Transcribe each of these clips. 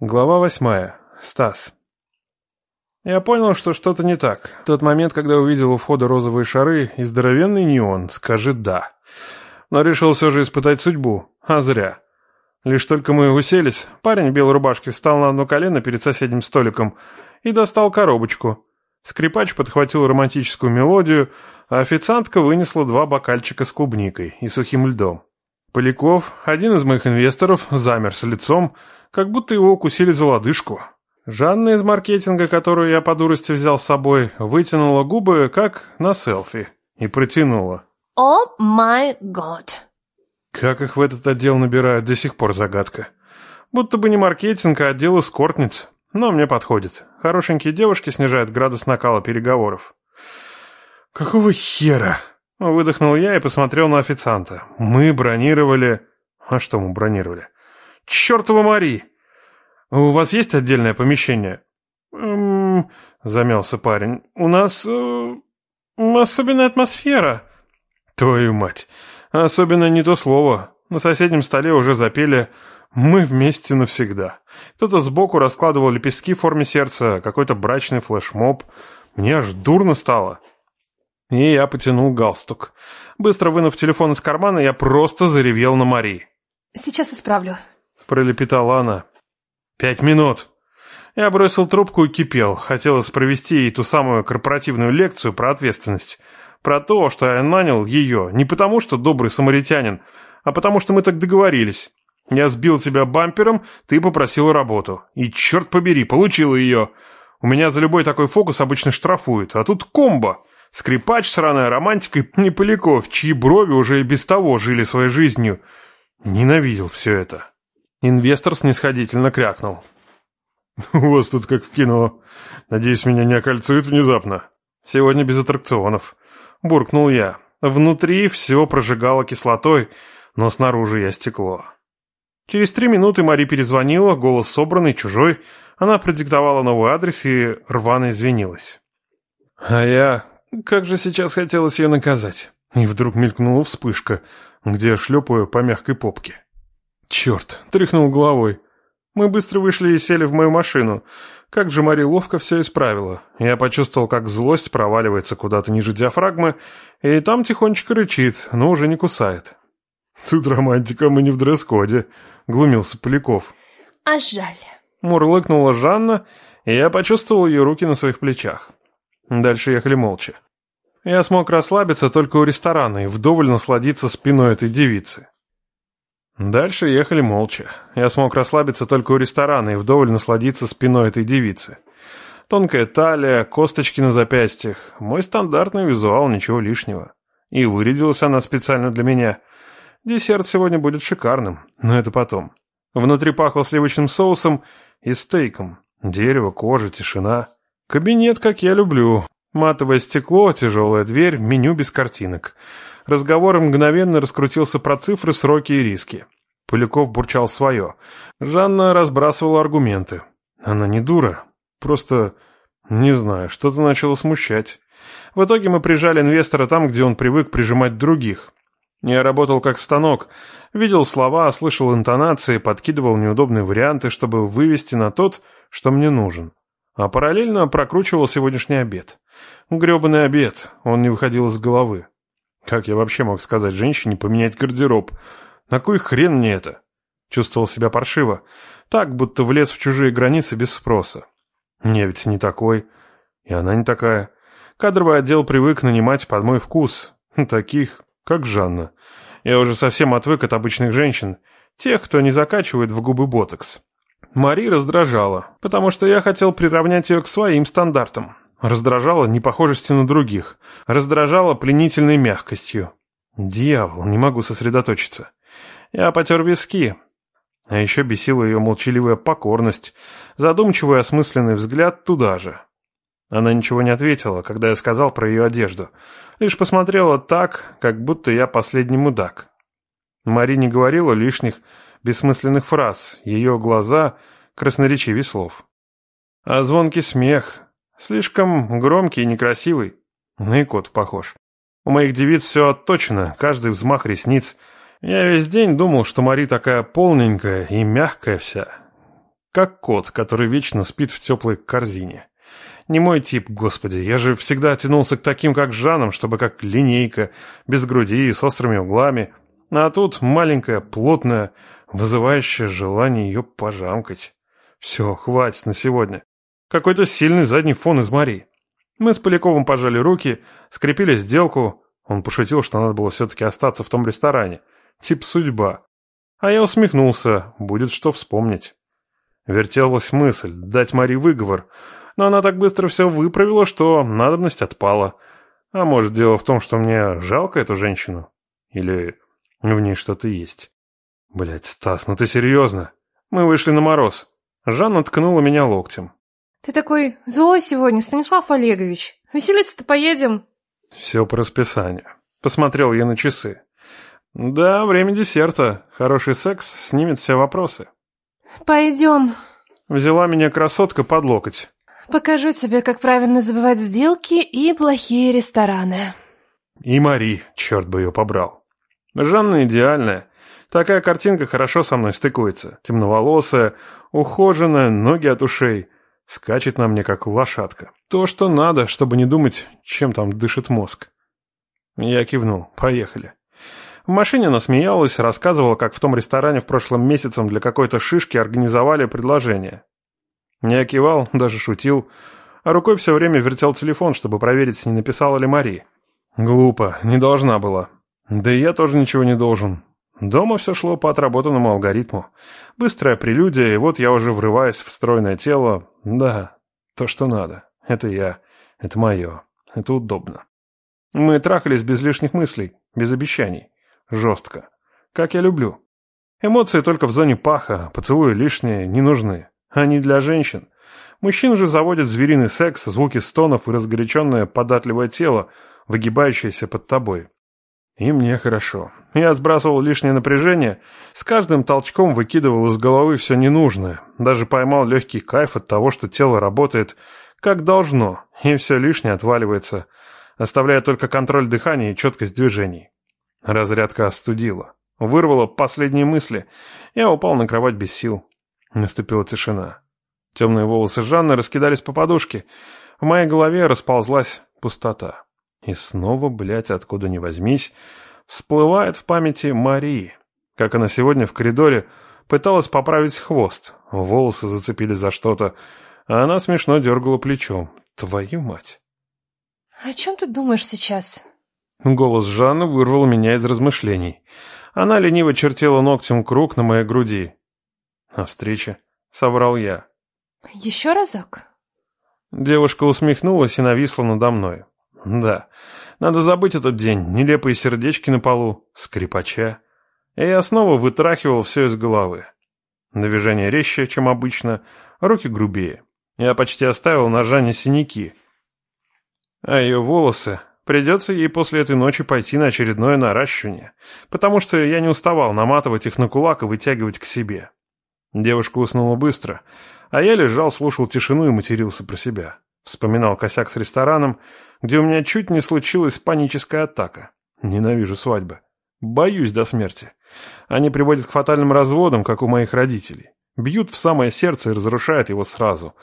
Глава восьмая. Стас. Я понял, что что-то не так. Тот момент, когда увидел у входа розовые шары и здоровенный неон, скажи «да». Но решил все же испытать судьбу. А зря. Лишь только мы уселись, парень в белой рубашке встал на одно колено перед соседним столиком и достал коробочку. Скрипач подхватил романтическую мелодию, а официантка вынесла два бокальчика с клубникой и сухим льдом. Поляков, один из моих инвесторов, замер с лицом, как будто его укусили за лодыжку. Жанна из маркетинга, которую я по дурости взял с собой, вытянула губы, как на селфи, и протянула. О май год. Как их в этот отдел набирают, до сих пор загадка. Будто бы не маркетинг, а отдел эскортниц. Но мне подходит. Хорошенькие девушки снижают градус накала переговоров. «Какого хера?» Выдохнул я и посмотрел на официанта. «Мы бронировали...» «А что мы бронировали?» «Чёртова Мари!» «У вас есть отдельное помещение?» «Эм...» — замялся парень. «У нас... Э, особенная атмосфера». «Твою мать! Особенно не то слово. На соседнем столе уже запели «Мы вместе навсегда». Кто-то сбоку раскладывал лепестки в форме сердца, какой-то брачный флешмоб. Мне аж дурно стало. И я потянул галстук. Быстро вынув телефон из кармана, я просто заревел на Мари. «Сейчас исправлю», пролепетала она. «Пять минут!» Я бросил трубку и кипел. Хотелось провести ей ту самую корпоративную лекцию про ответственность. Про то, что я нанял ее не потому, что добрый самаритянин, а потому, что мы так договорились. Я сбил тебя бампером, ты попросила работу. И, черт побери, получила ее. У меня за любой такой фокус обычно штрафуют, а тут комбо. Скрипач, сраная романтика и Неполяков, чьи брови уже и без того жили своей жизнью. Ненавидел все это. Инвестор снисходительно крякнул. «У вас тут как в кино. Надеюсь, меня не окольцуют внезапно. Сегодня без аттракционов». Буркнул я. Внутри все прожигало кислотой, но снаружи я стекло. Через три минуты Мари перезвонила, голос собранный, чужой. Она продиктовала новый адрес и рвано извинилась. А я... Как же сейчас хотелось ее наказать. И вдруг мелькнула вспышка, где шлепаю по мягкой попке. Черт, тряхнул головой. Мы быстро вышли и сели в мою машину. Как же Мари ловко все исправила. Я почувствовал, как злость проваливается куда-то ниже диафрагмы, и там тихонечко рычит, но уже не кусает. «Тут романтика, мы не в дресс-коде», — глумился Поляков. «А жаль». Мурлыкнула Жанна, и я почувствовал ее руки на своих плечах. Дальше ехали молча. Я смог расслабиться только у ресторана и вдоволь насладиться спиной этой девицы. Дальше ехали молча. Я смог расслабиться только у ресторана и вдоволь насладиться спиной этой девицы. Тонкая талия, косточки на запястьях. Мой стандартный визуал, ничего лишнего. И вырядилась она специально для меня. Десерт сегодня будет шикарным, но это потом. Внутри пахло сливочным соусом и стейком. Дерево, кожа, тишина. Кабинет, как я люблю. Матовое стекло, тяжелая дверь, меню без картинок. Разговор мгновенно раскрутился про цифры, сроки и риски. Поляков бурчал свое. Жанна разбрасывала аргументы. Она не дура. Просто, не знаю, что-то начало смущать. В итоге мы прижали инвестора там, где он привык прижимать других. Я работал как станок, видел слова, слышал интонации, подкидывал неудобные варианты, чтобы вывести на тот, что мне нужен. А параллельно прокручивал сегодняшний обед. Гребаный обед, он не выходил из головы. Как я вообще мог сказать женщине поменять гардероб? На кой хрен мне это? Чувствовал себя паршиво. Так, будто влез в чужие границы без спроса. Не, ведь не такой. И она не такая. Кадровый отдел привык нанимать под мой вкус. Таких, как Жанна. Я уже совсем отвык от обычных женщин. Тех, кто не закачивает в губы ботокс. Мари раздражала, потому что я хотел приравнять ее к своим стандартам. Раздражала непохожестью на других. Раздражала пленительной мягкостью. Дьявол, не могу сосредоточиться. Я потер виски. А еще бесила ее молчаливая покорность, задумчивый осмысленный взгляд туда же. Она ничего не ответила, когда я сказал про ее одежду. Лишь посмотрела так, как будто я последний мудак. Мари не говорила лишних бессмысленных фраз, ее глаза красноречивее слов. А звонкий смех, Слишком громкий и некрасивый. На икот похож. У моих девиц все отточено, каждый взмах ресниц. Я весь день думал, что Мари такая полненькая и мягкая вся. Как кот, который вечно спит в теплой корзине. Не мой тип, господи, я же всегда тянулся к таким, как Жаном, чтобы как линейка, без груди и с острыми углами. А тут маленькая, плотная, вызывающая желание ее пожамкать. Все, хватит на сегодня. Какой-то сильный задний фон из Марии. Мы с Поляковым пожали руки, скрепили сделку. Он пошутил, что надо было все-таки остаться в том ресторане. Тип судьба. А я усмехнулся, будет что вспомнить. Вертелась мысль дать Мари выговор, но она так быстро все выправила, что надобность отпала. А может, дело в том, что мне жалко эту женщину? Или в ней что-то есть? Блять, Стас, ну ты серьезно? Мы вышли на мороз. Жанна ткнула меня локтем. Ты такой злой сегодня, Станислав Олегович. Веселиться-то поедем. Все по расписанию. Посмотрел я на часы. Да, время десерта. Хороший секс снимет все вопросы. Пойдем. Взяла меня красотка под локоть. Покажу тебе, как правильно забывать сделки и плохие рестораны. И Мари, черт бы ее побрал. Жанна идеальная. Такая картинка хорошо со мной стыкуется. Темноволосая, ухоженная, ноги от ушей. Скачет на мне, как лошадка. То, что надо, чтобы не думать, чем там дышит мозг. Я кивнул. Поехали. В машине она смеялась, рассказывала, как в том ресторане в прошлом месяце для какой-то шишки организовали предложение. Я кивал, даже шутил, а рукой все время вертел телефон, чтобы проверить, не написала ли Мари. Глупо, не должна была. Да и я тоже ничего не должен. Дома все шло по отработанному алгоритму. Быстрая прелюдия, и вот я уже врываюсь в стройное тело. Да, то, что надо. Это я. Это мое. Это удобно. Мы трахались без лишних мыслей, без обещаний. Жестко. Как я люблю. Эмоции только в зоне паха, поцелуи лишние, не нужны. Они для женщин. Мужчин же заводят звериный секс, звуки стонов и разгоряченное податливое тело, выгибающееся под тобой. И мне хорошо. Я сбрасывал лишнее напряжение, с каждым толчком выкидывал из головы все ненужное, даже поймал легкий кайф от того, что тело работает как должно, и все лишнее отваливается, оставляя только контроль дыхания и четкость движений. Разрядка остудила. Вырвала последние мысли. Я упал на кровать без сил. Наступила тишина. Темные волосы Жанны раскидались по подушке. В моей голове расползлась пустота. И снова, блядь, откуда ни возьмись, всплывает в памяти Марии. Как она сегодня в коридоре пыталась поправить хвост. Волосы зацепили за что-то, а она смешно дергала плечом. Твою мать. О чем ты думаешь сейчас? Голос Жанны вырвал меня из размышлений. Она лениво чертила ногтем круг на моей груди. «О встрече», — соврал я. Еще разок? Девушка усмехнулась и нависла надо мной. Да, надо забыть этот день, нелепые сердечки на полу, скрипача. И я снова вытрахивал все из головы. Движение резче, чем обычно, руки грубее. Я почти оставил на Жанне синяки. А ее волосы... Придется ей после этой ночи пойти на очередное наращивание, потому что я не уставал наматывать их на кулак и вытягивать к себе. Девушка уснула быстро, а я лежал, слушал тишину и матерился про себя. Вспоминал косяк с рестораном, где у меня чуть не случилась паническая атака. Ненавижу свадьбы. Боюсь до смерти. Они приводят к фатальным разводам, как у моих родителей. Бьют в самое сердце и разрушают его сразу.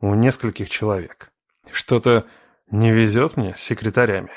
У нескольких человек. Что-то не везет мне с секретарями.